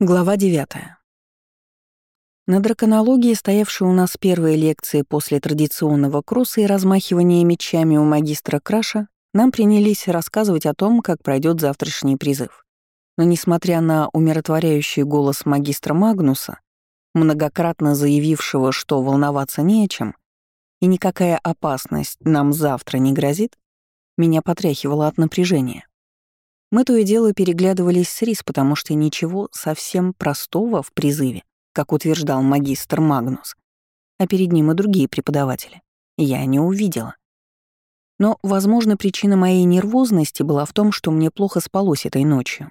Глава 9. На драконологии, стоявшей у нас первые лекции после традиционного кросса и размахивания мечами у магистра Краша, нам принялись рассказывать о том, как пройдет завтрашний призыв. Но несмотря на умиротворяющий голос магистра Магнуса, многократно заявившего, что волноваться не о чем, и никакая опасность нам завтра не грозит, меня потряхивало от напряжения. Мы то и дело переглядывались с Рис, потому что ничего совсем простого в призыве, как утверждал магистр Магнус, а перед ним и другие преподаватели, я не увидела. Но, возможно, причина моей нервозности была в том, что мне плохо спалось этой ночью.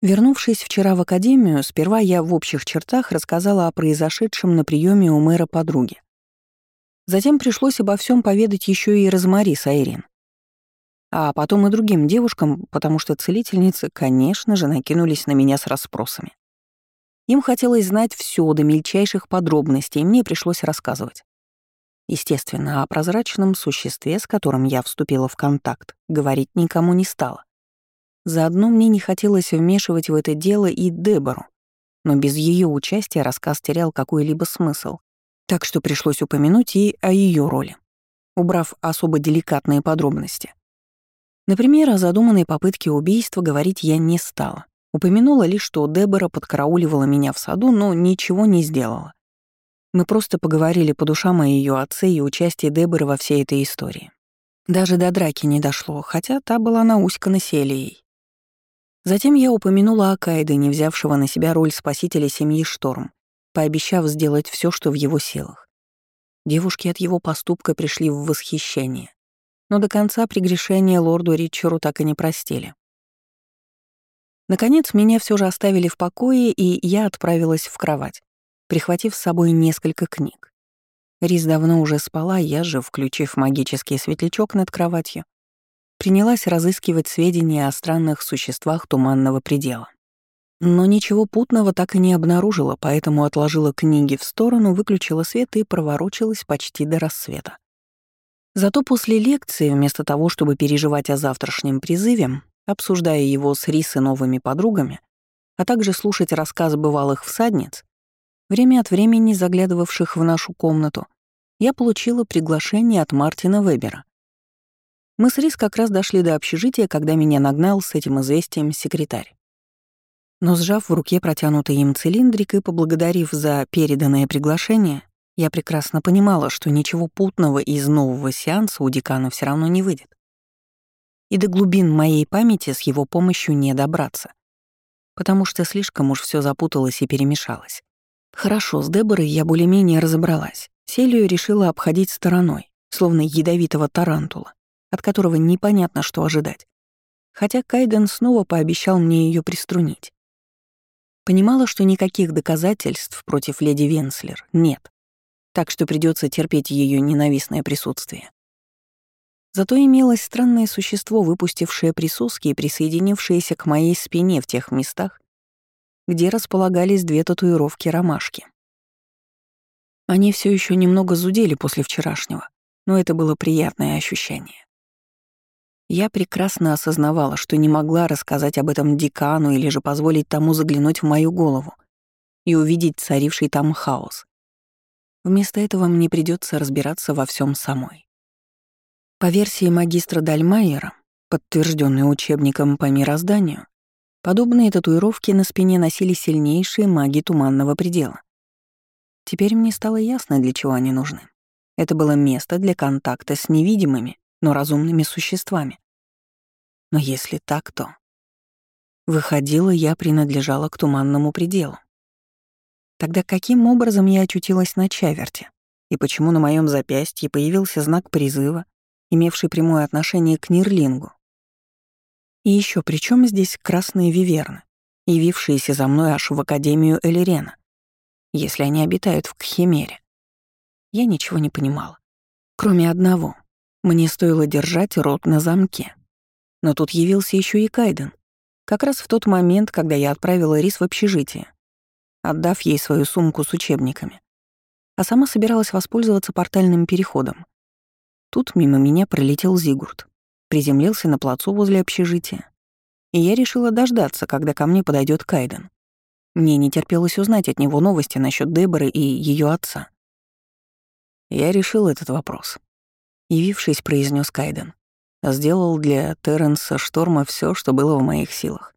Вернувшись вчера в академию, сперва я в общих чертах рассказала о произошедшем на приеме у мэра подруги. Затем пришлось обо всем поведать еще и Розмари с Айрин а потом и другим девушкам, потому что целительницы, конечно же, накинулись на меня с расспросами. Им хотелось знать все до мельчайших подробностей, и мне пришлось рассказывать. Естественно, о прозрачном существе, с которым я вступила в контакт, говорить никому не стала. Заодно мне не хотелось вмешивать в это дело и Дебору, но без ее участия рассказ терял какой-либо смысл, так что пришлось упомянуть и о ее роли, убрав особо деликатные подробности. Например, о задуманной попытке убийства говорить я не стала. Упомянула лишь, что Дебора подкарауливала меня в саду, но ничего не сделала. Мы просто поговорили по душам о ее отце и участии Деборы во всей этой истории. Даже до драки не дошло, хотя та была науськана Селией. Затем я упомянула о Кайде, не взявшего на себя роль спасителя семьи Шторм, пообещав сделать все, что в его силах. Девушки от его поступка пришли в восхищение но до конца прегрешения лорду Ричеру так и не простили. Наконец, меня все же оставили в покое, и я отправилась в кровать, прихватив с собой несколько книг. Рис давно уже спала, я же, включив магический светлячок над кроватью, принялась разыскивать сведения о странных существах туманного предела. Но ничего путного так и не обнаружила, поэтому отложила книги в сторону, выключила свет и проворочилась почти до рассвета. Зато после лекции, вместо того, чтобы переживать о завтрашнем призыве, обсуждая его с Рис и новыми подругами, а также слушать рассказ бывалых всадниц, время от времени заглядывавших в нашу комнату, я получила приглашение от Мартина Вебера. Мы с Рис как раз дошли до общежития, когда меня нагнал с этим известием секретарь. Но сжав в руке протянутый им цилиндрик и поблагодарив за переданное приглашение, я прекрасно понимала, что ничего путного из нового сеанса у декана все равно не выйдет. И до глубин моей памяти с его помощью не добраться. Потому что слишком уж все запуталось и перемешалось. Хорошо, с Деборой я более-менее разобралась. Селию решила обходить стороной, словно ядовитого тарантула, от которого непонятно, что ожидать. Хотя Кайден снова пообещал мне ее приструнить. Понимала, что никаких доказательств против леди Венслер нет так что придется терпеть ее ненавистное присутствие. Зато имелось странное существо, выпустившее присоски и присоединившееся к моей спине в тех местах, где располагались две татуировки ромашки. Они все еще немного зудели после вчерашнего, но это было приятное ощущение. Я прекрасно осознавала, что не могла рассказать об этом декану или же позволить тому заглянуть в мою голову и увидеть царивший там хаос. Вместо этого мне придется разбираться во всем самой. По версии магистра Дальмайера, подтвержденной учебником по мирозданию, подобные татуировки на спине носили сильнейшие маги Туманного предела. Теперь мне стало ясно, для чего они нужны. Это было место для контакта с невидимыми, но разумными существами. Но если так, то... Выходило, я принадлежала к Туманному пределу. Тогда каким образом я очутилась на чаверте? И почему на моем запястье появился знак призыва, имевший прямое отношение к Нирлингу? И еще при чем здесь красные виверны, явившиеся за мной аж в Академию Элирена, если они обитают в Кхимере? Я ничего не понимала. Кроме одного. Мне стоило держать рот на замке. Но тут явился еще и Кайден. Как раз в тот момент, когда я отправила Рис в общежитие отдав ей свою сумку с учебниками. А сама собиралась воспользоваться портальным переходом. Тут мимо меня пролетел Зигурд, приземлился на плацу возле общежития, и я решила дождаться, когда ко мне подойдет Кайден. Мне не терпелось узнать от него новости насчет Деборы и ее отца. «Я решил этот вопрос», — явившись, произнес Кайден. «Сделал для Терренса Шторма все, что было в моих силах.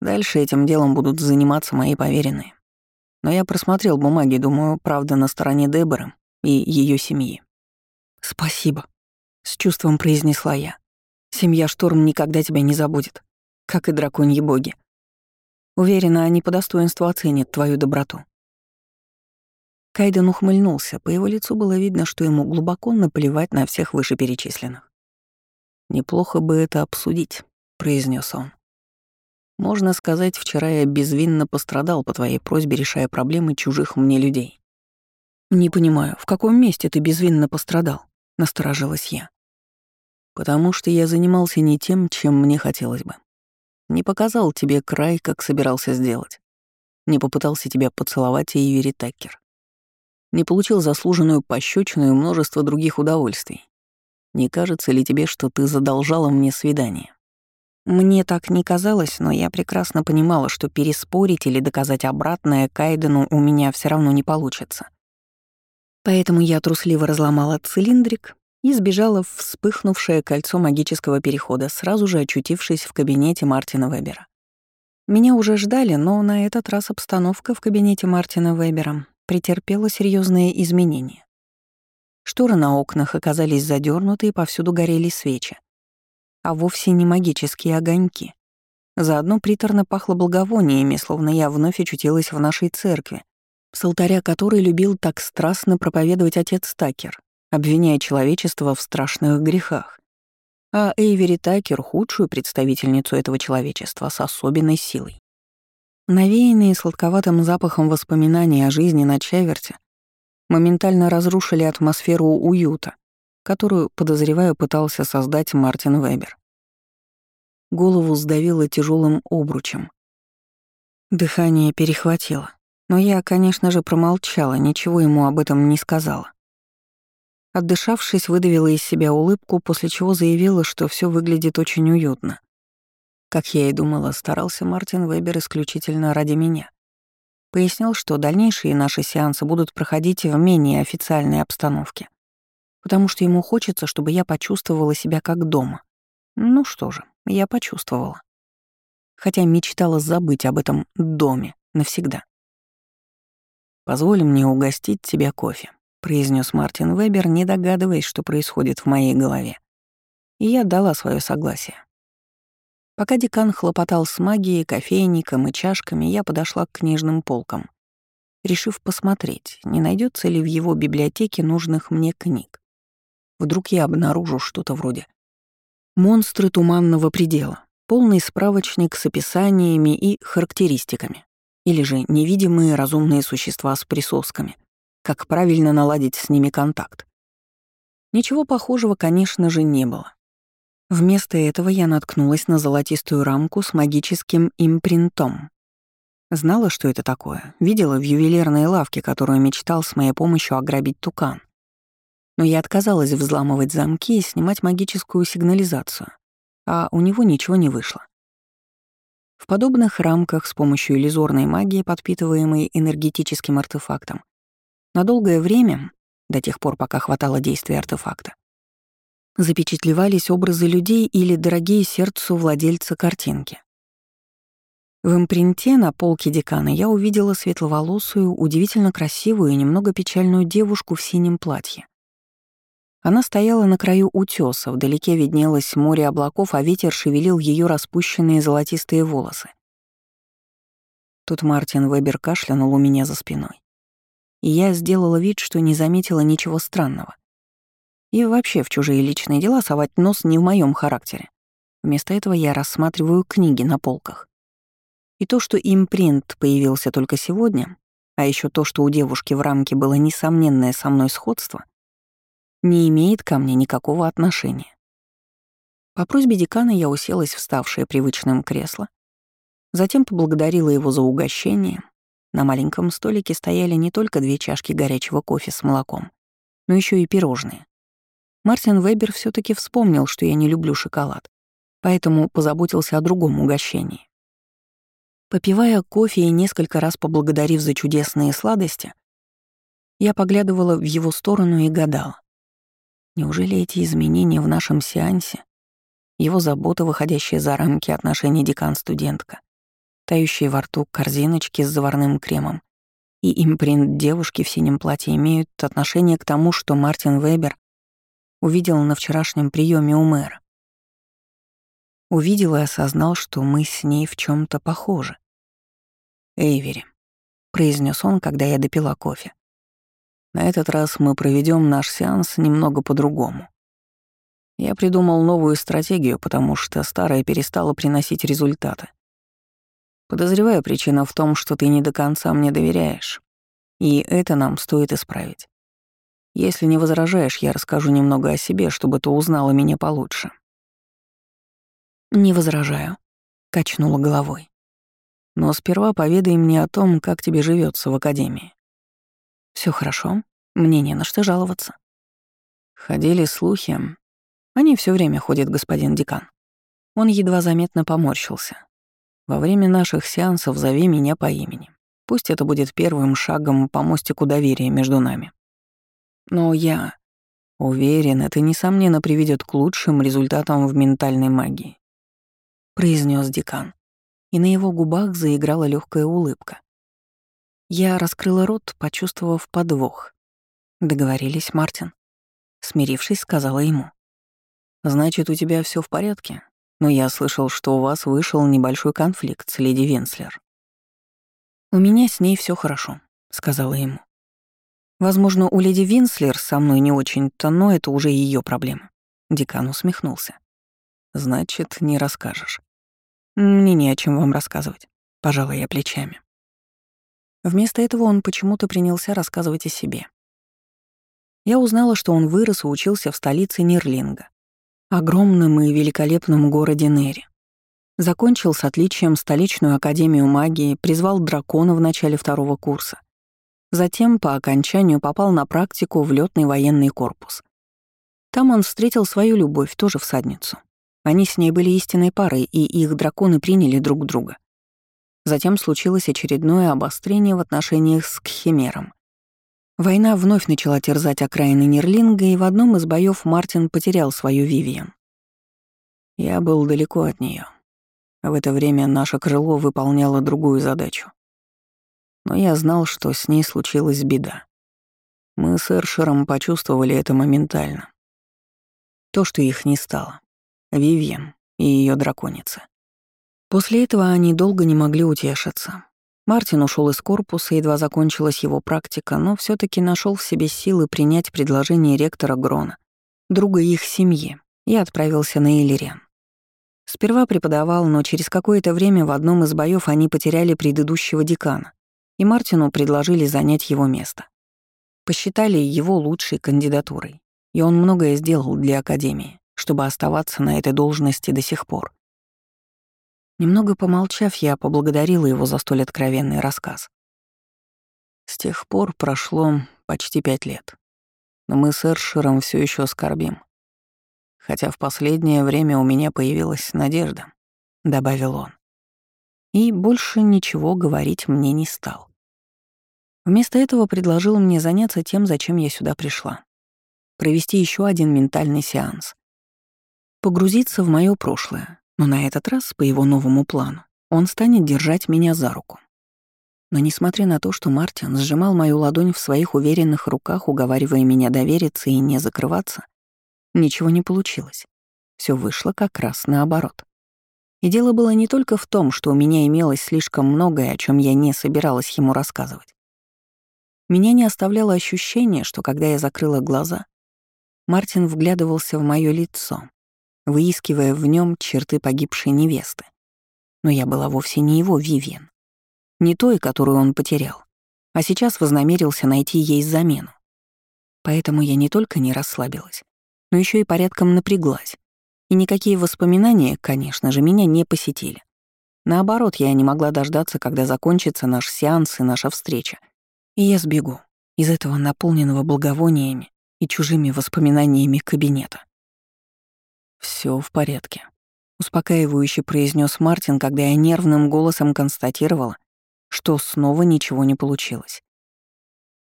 Дальше этим делом будут заниматься мои поверенные. Но я просмотрел бумаги, думаю, правда на стороне Деборы и ее семьи». «Спасибо», — с чувством произнесла я. «Семья Шторм никогда тебя не забудет, как и драконьи боги». Уверена, они по достоинству оценят твою доброту. Кайден ухмыльнулся, по его лицу было видно, что ему глубоко наплевать на всех вышеперечисленных. «Неплохо бы это обсудить», — произнес он. «Можно сказать, вчера я безвинно пострадал по твоей просьбе, решая проблемы чужих мне людей». «Не понимаю, в каком месте ты безвинно пострадал?» — насторожилась я. «Потому что я занимался не тем, чем мне хотелось бы. Не показал тебе край, как собирался сделать. Не попытался тебя поцеловать и Эйвери Такер. Не получил заслуженную пощечину и множество других удовольствий. Не кажется ли тебе, что ты задолжала мне свидание? Мне так не казалось, но я прекрасно понимала, что переспорить или доказать обратное Кайдену у меня все равно не получится. Поэтому я трусливо разломала цилиндрик и сбежала в вспыхнувшее кольцо магического перехода, сразу же очутившись в кабинете Мартина Вебера. Меня уже ждали, но на этот раз обстановка в кабинете Мартина Вебера претерпела серьезные изменения. Шторы на окнах оказались задернуты и повсюду горели свечи. А вовсе не магические огоньки. Заодно приторно пахло благовониями, словно я вновь очутилась в нашей церкви, с алтаря которой любил так страстно проповедовать отец Такер, обвиняя человечество в страшных грехах. А Эйвери Такер — худшую представительницу этого человечества с особенной силой. Навеянные сладковатым запахом воспоминаний о жизни на Чаверте моментально разрушили атмосферу уюта, которую, подозреваю, пытался создать Мартин Вебер. Голову сдавило тяжелым обручем. Дыхание перехватило, но я, конечно же, промолчала, ничего ему об этом не сказала. Отдышавшись, выдавила из себя улыбку, после чего заявила, что все выглядит очень уютно. Как я и думала, старался Мартин Вебер исключительно ради меня. Пояснил, что дальнейшие наши сеансы будут проходить в менее официальной обстановке, потому что ему хочется, чтобы я почувствовала себя как дома. Ну что же, я почувствовала. Хотя мечтала забыть об этом доме навсегда. «Позволь мне угостить тебя кофе», — произнес Мартин Вебер, не догадываясь, что происходит в моей голове. И я дала свое согласие. Пока декан хлопотал с магией, кофейником и чашками, я подошла к книжным полкам, решив посмотреть, не найдется ли в его библиотеке нужных мне книг. Вдруг я обнаружу что-то вроде «Монстры туманного предела», полный справочник с описаниями и характеристиками, или же «Невидимые разумные существа с присосками», как правильно наладить с ними контакт. Ничего похожего, конечно же, не было. Вместо этого я наткнулась на золотистую рамку с магическим импринтом. Знала, что это такое, видела в ювелирной лавке, которую мечтал с моей помощью ограбить тукан. Но я отказалась взламывать замки и снимать магическую сигнализацию, а у него ничего не вышло. В подобных рамках с помощью иллюзорной магии, подпитываемой энергетическим артефактом, на долгое время, до тех пор, пока хватало действия артефакта, запечатлевались образы людей или дорогие сердцу владельца картинки. В импринте на полке декана я увидела светловолосую, удивительно красивую и немного печальную девушку в синем платье. Она стояла на краю утёса, вдалеке виднелось море облаков, а ветер шевелил ее распущенные золотистые волосы. Тут Мартин Вебер кашлянул у меня за спиной и я сделала вид, что не заметила ничего странного. И вообще в чужие личные дела совать нос не в моем характере. Вместо этого я рассматриваю книги на полках. И то, что импринт появился только сегодня, а еще то, что у девушки в рамке было несомненное со мной сходство, не имеет ко мне никакого отношения. По просьбе декана я уселась в ставшее привычным кресло, затем поблагодарила его за угощение, на маленьком столике стояли не только две чашки горячего кофе с молоком, но еще и пирожные. Мартин Вебер все таки вспомнил, что я не люблю шоколад, поэтому позаботился о другом угощении. Попивая кофе и несколько раз поблагодарив за чудесные сладости, я поглядывала в его сторону и гадала. Неужели эти изменения в нашем сеансе, его забота, выходящая за рамки отношений декан-студентка, тающие во рту корзиночки с заварным кремом и импринт девушки в синем платье имеют отношение к тому, что Мартин Вебер увидел на вчерашнем приеме у мэра. Увидел и осознал, что мы с ней в чем то похожи. «Эйвери», — произнес он, когда я допила кофе. «На этот раз мы проведем наш сеанс немного по-другому. Я придумал новую стратегию, потому что старая перестала приносить результаты. Подозреваю, причина в том, что ты не до конца мне доверяешь. И это нам стоит исправить. Если не возражаешь, я расскажу немного о себе, чтобы ты узнала меня получше. «Не возражаю», — качнула головой. «Но сперва поведай мне о том, как тебе живется в академии». Все хорошо, мне не на что жаловаться». Ходили слухи. Они все время ходят, господин декан. Он едва заметно поморщился. Во время наших сеансов зови меня по имени. Пусть это будет первым шагом по мостику доверия между нами. Но я уверен, это несомненно приведет к лучшим результатам в ментальной магии произнес декан, и на его губах заиграла легкая улыбка. Я раскрыла рот, почувствовав подвох. Договорились, Мартин. Смирившись, сказала ему. «Значит, у тебя все в порядке? Но я слышал, что у вас вышел небольшой конфликт с леди Венслер». «У меня с ней все хорошо», — сказала ему. «Возможно, у леди Винслер со мной не очень-то, но это уже ее проблема». Декан усмехнулся. «Значит, не расскажешь». Мне не о чем вам рассказывать. Пожалуй, я плечами. Вместо этого он почему-то принялся рассказывать о себе. Я узнала, что он вырос и учился в столице Нерлинга, огромном и великолепном городе Нери. Закончил с отличием столичную академию магии, призвал дракона в начале второго курса. Затем, по окончанию, попал на практику в летный военный корпус. Там он встретил свою любовь, тоже всадницу. Они с ней были истинной парой, и их драконы приняли друг друга. Затем случилось очередное обострение в отношениях с Кхимером. Война вновь начала терзать окраины Нерлинга, и в одном из боев Мартин потерял свою Вивиан. Я был далеко от нее. В это время наше крыло выполняло другую задачу. Но я знал, что с ней случилась беда. Мы с Эршером почувствовали это моментально. То, что их не стало. Вивьен и ее драконица. После этого они долго не могли утешиться. Мартин ушел из корпуса, едва закончилась его практика, но все таки нашел в себе силы принять предложение ректора Грона, друга их семьи, и отправился на Элириан. Сперва преподавал, но через какое-то время в одном из боев они потеряли предыдущего декана, и Мартину предложили занять его место. Посчитали его лучшей кандидатурой, и он многое сделал для Академии чтобы оставаться на этой должности до сих пор. Немного помолчав, я поблагодарила его за столь откровенный рассказ. С тех пор прошло почти пять лет. Но мы с Эршером все еще скорбим. Хотя в последнее время у меня появилась надежда, — добавил он. И больше ничего говорить мне не стал. Вместо этого предложил мне заняться тем, зачем я сюда пришла. Провести еще один ментальный сеанс погрузиться в мое прошлое, но на этот раз, по его новому плану, он станет держать меня за руку. Но несмотря на то, что Мартин сжимал мою ладонь в своих уверенных руках, уговаривая меня довериться и не закрываться, ничего не получилось. Все вышло как раз наоборот. И дело было не только в том, что у меня имелось слишком многое, о чем я не собиралась ему рассказывать. Меня не оставляло ощущение, что когда я закрыла глаза, Мартин вглядывался в мое лицо, выискивая в нем черты погибшей невесты. Но я была вовсе не его Вивьен. Не той, которую он потерял, а сейчас вознамерился найти ей замену. Поэтому я не только не расслабилась, но еще и порядком напряглась. И никакие воспоминания, конечно же, меня не посетили. Наоборот, я не могла дождаться, когда закончится наш сеанс и наша встреча. И я сбегу из этого наполненного благовониями и чужими воспоминаниями кабинета. Все в порядке», успокаивающе произнес Мартин, когда я нервным голосом констатировала, что снова ничего не получилось.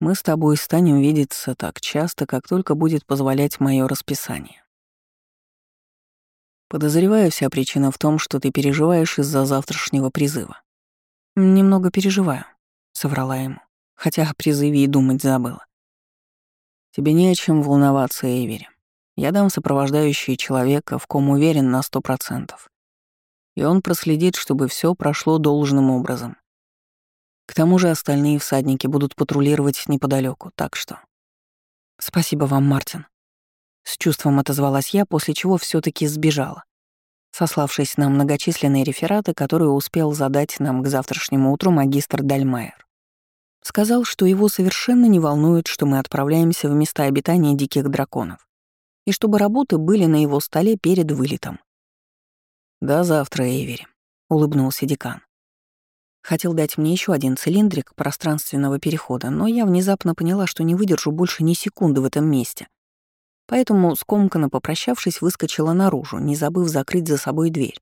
Мы с тобой станем видеться так часто, как только будет позволять мое расписание. Подозреваю, вся причина в том, что ты переживаешь из-за завтрашнего призыва. Немного переживаю, соврала ему, хотя о призыве и думать забыла. Тебе не о чем волноваться, Эйвери. Я дам сопровождающий человека, в ком уверен на сто процентов. И он проследит, чтобы все прошло должным образом. К тому же остальные всадники будут патрулировать неподалеку, так что... Спасибо вам, Мартин. С чувством отозвалась я, после чего все таки сбежала, сославшись на многочисленные рефераты, которые успел задать нам к завтрашнему утру магистр Дальмайер. Сказал, что его совершенно не волнует, что мы отправляемся в места обитания диких драконов, и чтобы работы были на его столе перед вылетом. «До завтра, Эйвери», — улыбнулся декан. Хотел дать мне еще один цилиндрик пространственного перехода, но я внезапно поняла, что не выдержу больше ни секунды в этом месте. Поэтому, скомканно попрощавшись, выскочила наружу, не забыв закрыть за собой дверь,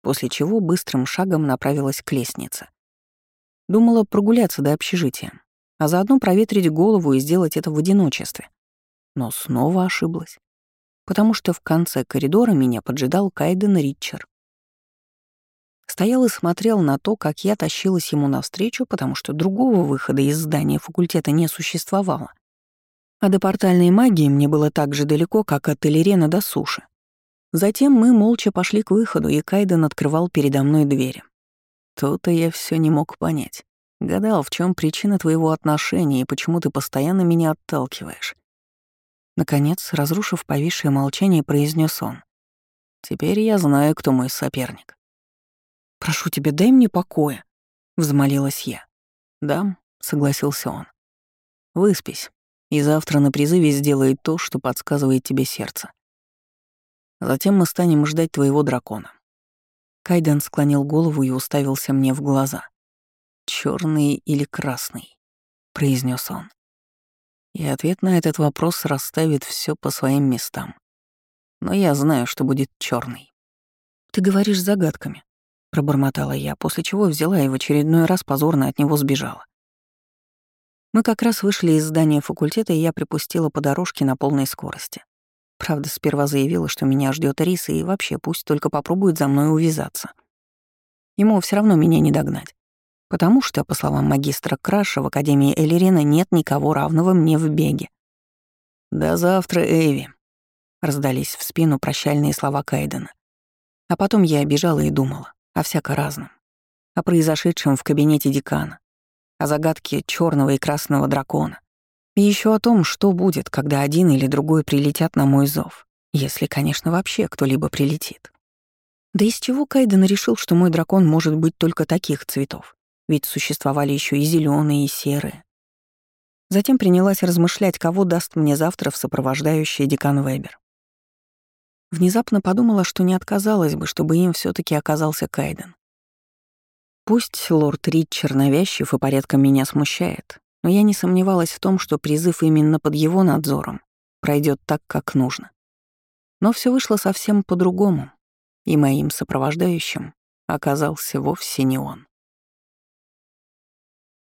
после чего быстрым шагом направилась к лестнице. Думала прогуляться до общежития, а заодно проветрить голову и сделать это в одиночестве. Но снова ошиблась, потому что в конце коридора меня поджидал Кайден Ритчер. Стоял и смотрел на то, как я тащилась ему навстречу, потому что другого выхода из здания факультета не существовало. А до портальной магии мне было так же далеко, как от Элерена до суши. Затем мы молча пошли к выходу, и Кайден открывал передо мной двери. То-то я все не мог понять. Гадал, в чем причина твоего отношения и почему ты постоянно меня отталкиваешь. Наконец, разрушив повисшее молчание, произнес он. «Теперь я знаю, кто мой соперник. «Прошу тебя, дай мне покоя», — взмолилась я. «Да», — согласился он. «Выспись, и завтра на призыве сделай то, что подсказывает тебе сердце. Затем мы станем ждать твоего дракона». Кайден склонил голову и уставился мне в глаза. Черный или красный?» — произнес он. И ответ на этот вопрос расставит все по своим местам. Но я знаю, что будет черный. «Ты говоришь загадками», пробормотала я, после чего взяла и в очередной раз позорно от него сбежала. Мы как раз вышли из здания факультета, и я припустила по дорожке на полной скорости. Правда, сперва заявила, что меня ждет рис, и вообще пусть только попробует за мной увязаться. Ему все равно меня не догнать. Потому что, по словам магистра Краша, в Академии Элерина нет никого равного мне в беге. «До завтра, Эйви», — раздались в спину прощальные слова Кайдена. А потом я бежала и думала о всяко разном. О произошедшем в кабинете декана, о загадке черного и красного дракона. И еще о том, что будет, когда один или другой прилетят на мой зов. Если, конечно, вообще кто-либо прилетит. Да из чего Кайден решил, что мой дракон может быть только таких цветов? Ведь существовали еще и зеленые, и серые. Затем принялась размышлять, кого даст мне завтра в сопровождающий декан Вебер. Внезапно подумала, что не отказалась бы, чтобы им все таки оказался Кайден. Пусть лорд Ричер навязчив и порядком меня смущает, но я не сомневалась в том, что призыв именно под его надзором пройдет так, как нужно. Но все вышло совсем по-другому, и моим сопровождающим оказался вовсе не он.